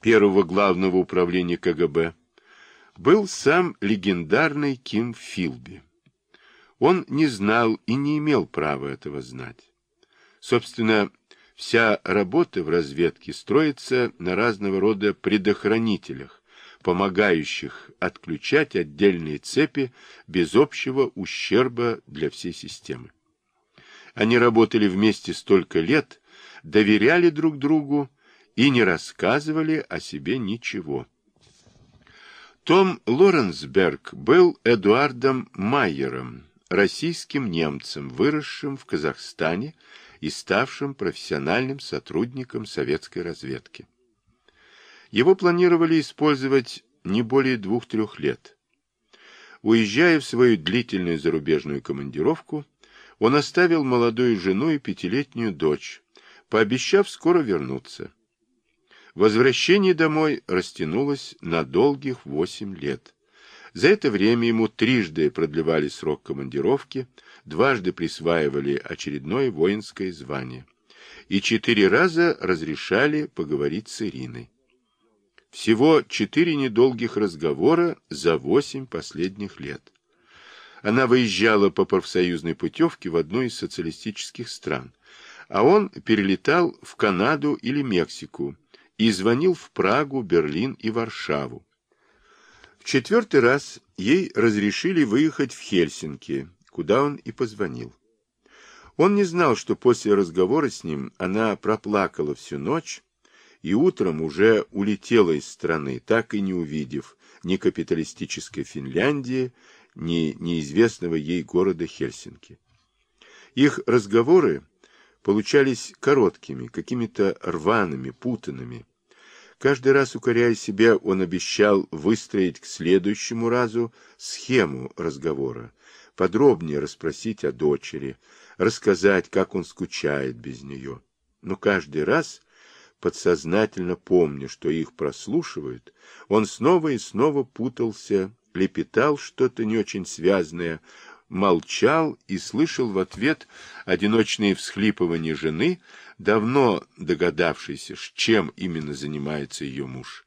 первого главного управления КГБ, был сам легендарный Ким Филби. Он не знал и не имел права этого знать. Собственно, вся работа в разведке строится на разного рода предохранителях, помогающих отключать отдельные цепи без общего ущерба для всей системы. Они работали вместе столько лет, доверяли друг другу и не рассказывали о себе ничего. Том Лоренсберг был Эдуардом Майером, российским немцем, выросшим в Казахстане и ставшим профессиональным сотрудником советской разведки. Его планировали использовать не более двух-трех лет. Уезжая в свою длительную зарубежную командировку, он оставил молодую жену и пятилетнюю дочь, пообещав скоро вернуться. Возвращение домой растянулось на долгих восемь лет. За это время ему трижды продлевали срок командировки, дважды присваивали очередное воинское звание и четыре раза разрешали поговорить с Ириной. Всего четыре недолгих разговора за восемь последних лет. Она выезжала по профсоюзной путевке в одну из социалистических стран, а он перелетал в Канаду или Мексику и звонил в Прагу, Берлин и Варшаву, в четвертый раз ей разрешили выехать в Хельсинки, куда он и позвонил. Он не знал, что после разговора с ним она проплакала всю ночь и утром уже улетела из страны, так и не увидев ни капиталистической Финляндии, ни неизвестного ей города Хельсинки. Их разговоры получались короткими, какими-то рваными, путанными, Каждый раз, укоряя себя, он обещал выстроить к следующему разу схему разговора, подробнее расспросить о дочери, рассказать, как он скучает без нее. Но каждый раз, подсознательно помня, что их прослушивают, он снова и снова путался, лепетал что-то не очень связанное, молчал и слышал в ответ одиночные всхлипывания жены, давно догадавшийся, чем именно занимается ее муж.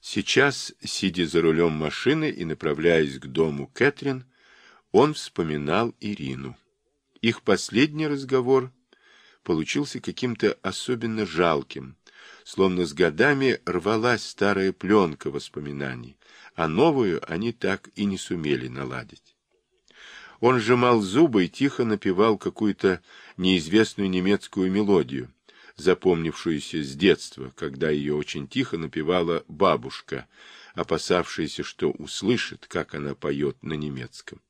Сейчас, сидя за рулем машины и направляясь к дому Кэтрин, он вспоминал Ирину. Их последний разговор получился каким-то особенно жалким, словно с годами рвалась старая пленка воспоминаний, а новую они так и не сумели наладить. Он сжимал зубы и тихо напевал какую-то неизвестную немецкую мелодию, запомнившуюся с детства, когда ее очень тихо напевала бабушка, опасавшаяся, что услышит, как она поет на немецком.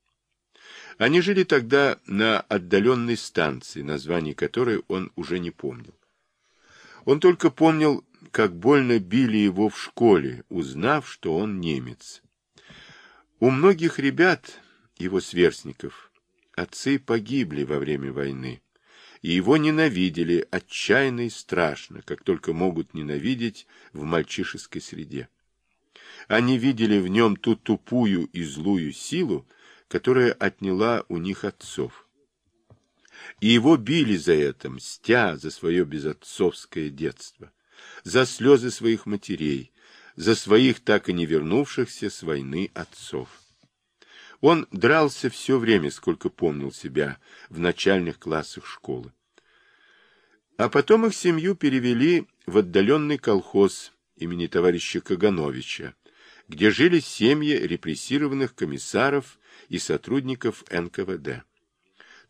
Они жили тогда на отдаленной станции, название которой он уже не помнил. Он только помнил, как больно били его в школе, узнав, что он немец. У многих ребят его сверстников. Отцы погибли во время войны, и его ненавидели отчаянно и страшно, как только могут ненавидеть в мальчишеской среде. Они видели в нем ту тупую и злую силу, которая отняла у них отцов. И его били за это, мстя за свое безотцовское детство, за слезы своих матерей, за своих так и не вернувшихся с войны отцов. Он дрался все время, сколько помнил себя, в начальных классах школы. А потом их семью перевели в отдаленный колхоз имени товарища Кагановича, где жили семьи репрессированных комиссаров и сотрудников НКВД.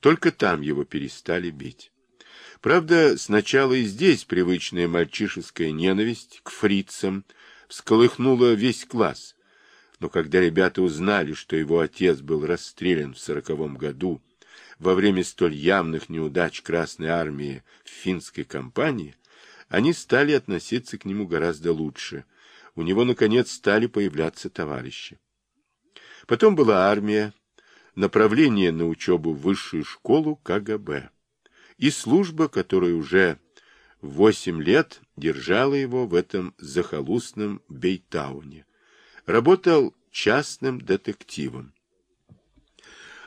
Только там его перестали бить. Правда, сначала и здесь привычная мальчишеская ненависть к фрицам всколыхнула весь класс, но когда ребята узнали, что его отец был расстрелян в сороковом году во время столь явных неудач Красной Армии в финской кампании, они стали относиться к нему гораздо лучше. У него, наконец, стали появляться товарищи. Потом была армия, направление на учебу в высшую школу КГБ и служба, которая уже восемь лет держала его в этом захолустном Бейтауне работал частным детективом.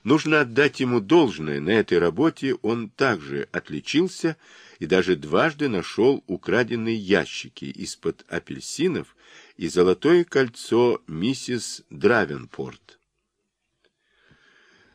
Нужно отдать ему должное, на этой работе он также отличился и даже дважды нашел украденные ящики из-под апельсинов и золотое кольцо миссис Дравенпорт.